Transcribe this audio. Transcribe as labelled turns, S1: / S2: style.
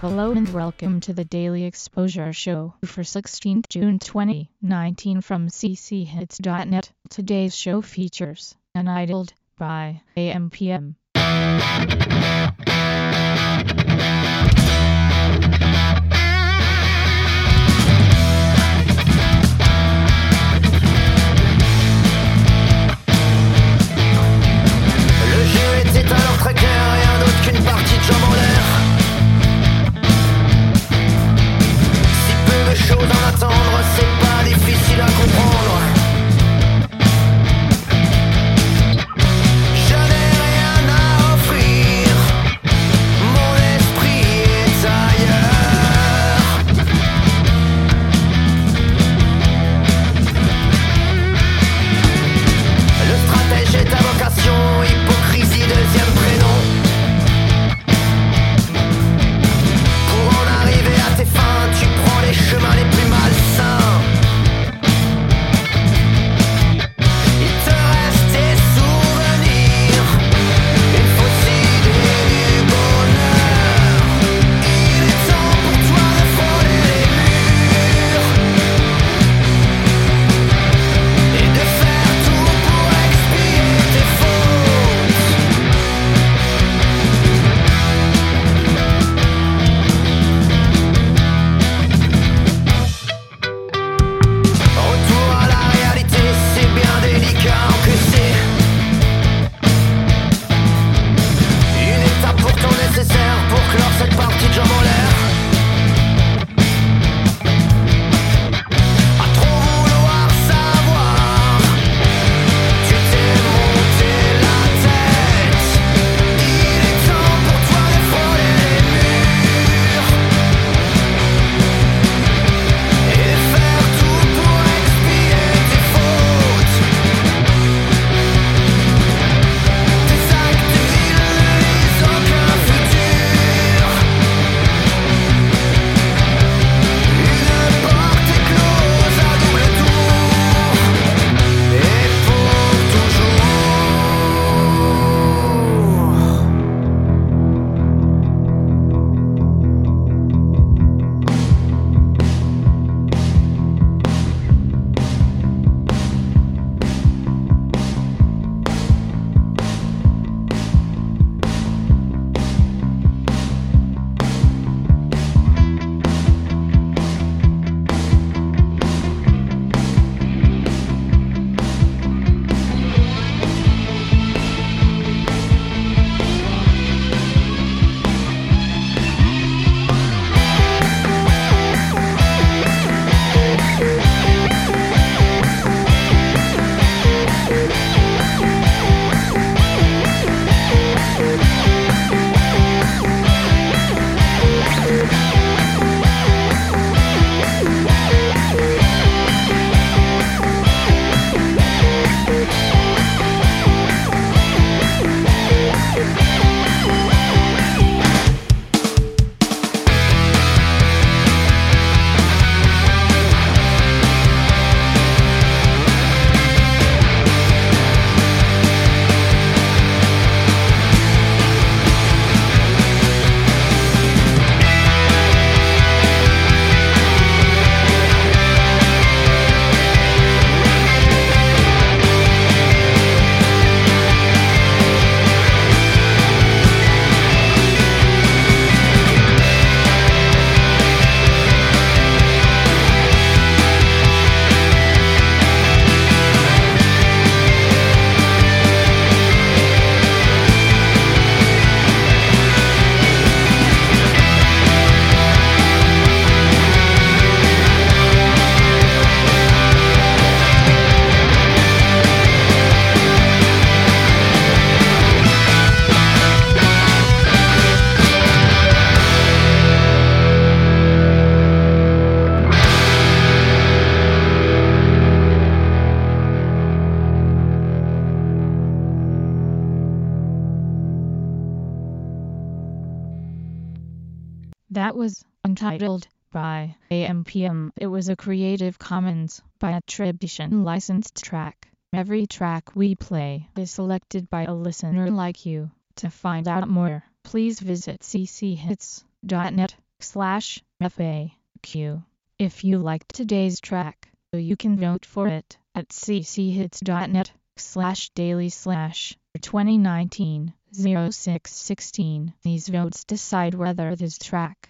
S1: Hello and welcome to the Daily Exposure Show for 16th June 2019 from cchits.net. Today's show features Untitled by AMPM. That was Untitled by AMPM. It was a Creative Commons by attribution licensed track. Every track we play is selected by a listener like you. To find out more, please visit cchits.net.
S2: slash FAQ. If you liked today's track, you can vote for it at cchits.net slash daily slash 2019 0616. These votes decide whether this track